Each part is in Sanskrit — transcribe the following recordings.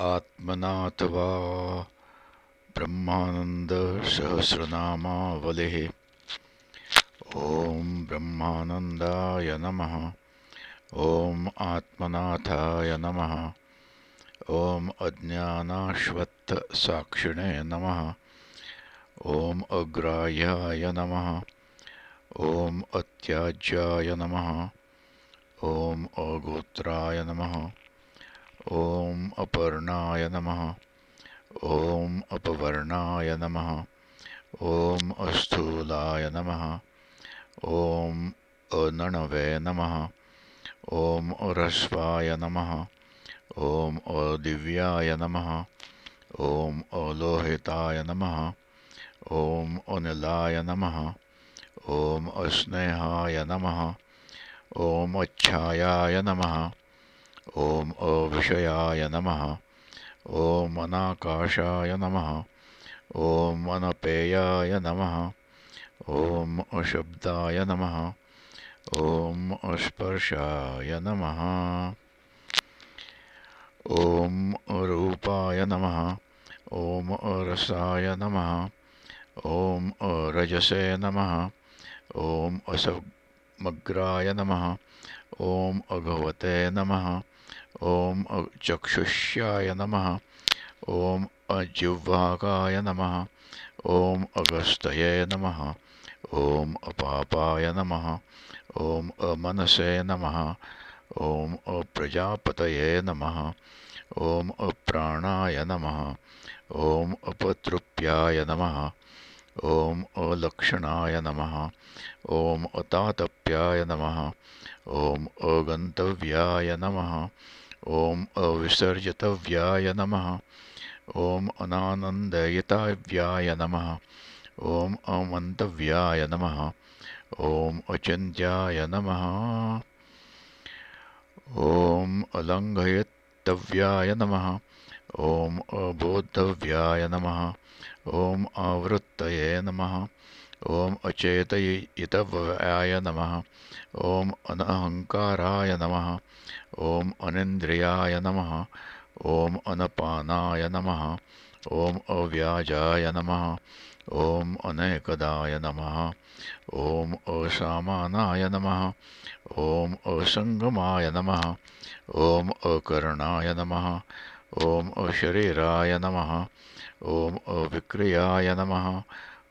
आत्मनाथवा ब्रह्मानन्दसहस्रनामावलिः। ॐ ब्रह्मानन्दाय नमः। ॐ आत्मनाथाय नमः। ॐ अज्ञानाश्वत्थसाक्षिणे नमः। ॐ अग्राह्याय नमः। ॐ अत्याज्याय नमः। ॐ अगोत्राय नमः। ॐ अपर्णाय नमः। ॐ अपवर्णाय नमः। ॐ अस्थूलाय नमः। ॐ अनणवे नमः। ॐ अरस्वाय नमः। ॐ अदिव्याय नमः। ॐ अलोहिताय नमः। ॐ अनिलाय नमः। ॐ अस्नेहाय नमः। ॐ अच्छायाय नमः ॐ अविषयाय नमः। ॐ अनाकाशाय नमः। ॐ अनपेयाय नमः। ॐ अशब्दाय नमः। ॐ अस्पर्शाय नमः। ॐ अरूपाय नमः। ॐ अरसाय नमः। ॐ अरजसे नमः। ॐ असमग्राय नमः। ॐ अघवते नमः ॐ चक्षुष्याय नमः। ॐ अजिह्वाकाय नमः। ॐ अगस्तये नमः। ॐ अपापाय नमः। ॐ अमनसे नमः। ॐ अप्रजापतये नमः। ॐ अप्राणाय नमः। ॐ अपतृप्याय नमः। ॐ अलक्षणाय नमः। ॐ अतातप्याय नमः। ॐ अगन्तव्याय नमः। ॐ अविसर्जितव्याय नमः। ॐ अनानन्दयिताव्याय नमः। ॐ अमन्तव्याय नमः। ॐ अचिन्त्याय नमः। ॐ अलङ्घयितव्याय नमः ॐ अबोद्धव्याय नमः ॐ आवृत्तये नमः ॐ अचेतयितव्याय नमः ॐ अनहङ्काराय नमः ॐ अनिन्द्रियाय नमः ॐ अनपानाय नमः ॐ अव्याजाय नमः ॐ अनेकदाय नमः ॐ असामानाय नमः ॐ असङ्गमाय नमः ॐ अकर्णाय नमः ॐ अशरीराय नमः। ॐ अविक्रियाय नमः।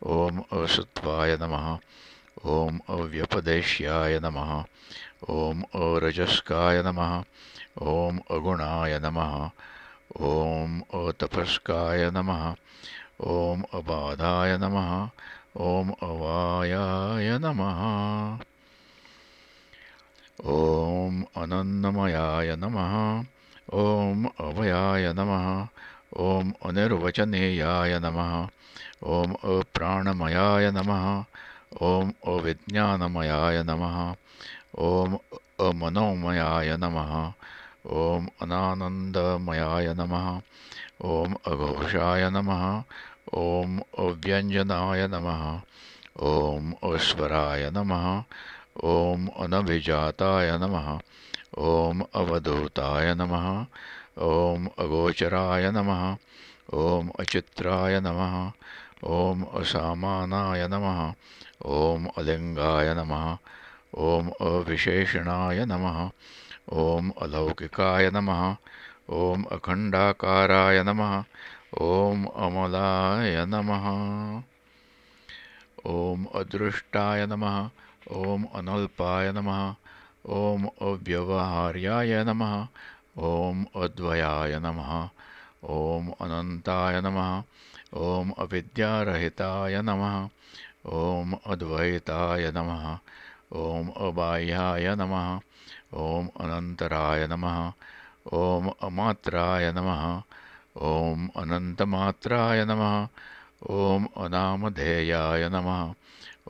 ॐ असत्त्वाय नमः। ॐ अव्यपदेश्याय नमः। ॐ अरजस्काय नमः। ॐ अगुणाय नमः। ॐ अतपस्काय नमः। ॐ अबाधाय नमः। ॐ अवायाय नमः। ॐ अनन्नमयाय नमः ॐ अभयाय नमः। ॐ अनिर्वचनीयाय नमः। ॐ अप्राणमयाय नमः। ॐ अविज्ञानमयाय नमः। ॐ अमनोमयाय नमः। ॐ अनानन्दमयाय नमः। ॐ अघोषाय नमः। ॐ अव्यञ्जनाय नमः। ॐ अस्वराय नमः। ॐ अनभिजाताय नमः ॐ अवधूताय नमः ॐ अगोचराय नमः ॐ अचित्राय नमः ॐ असामानाय नमः ॐ अलिङ्गाय नमः ॐ अविशेषणाय नमः ॐ अलौकिकाय नमः ॐ अखण्डाकाराय नमः ॐ अमलाय नमः ॐ अदृष्टाय नमः ॐ अनल्पाय नमः ॐ अव्यवहार्याय नमः ॐ अद्वयाय नमः ॐ अनन्ताय नमः ॐ अविद्यारहिताय नमः ॐ अद्वैताय नमः ॐ अबाह्याय नमः ॐ अनन्तराय नमः ॐ अमात्राय नमः ॐ अनन्तमात्राय नमः ॐ अनामधेयाय नमः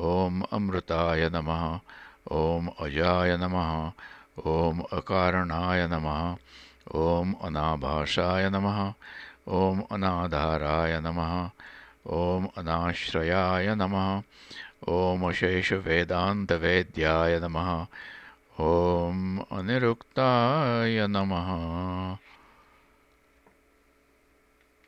ॐ अमृताय नमः ॐ अजाय नमः ॐ अकारणाय नमः ॐ अनाभाषाय नमः ॐ अनाधाराय नमः ॐ अनाश्रयाय नमः ॐ शेषवेदान्तवेद्याय नमः ॐ अनिरुक्ताय नमः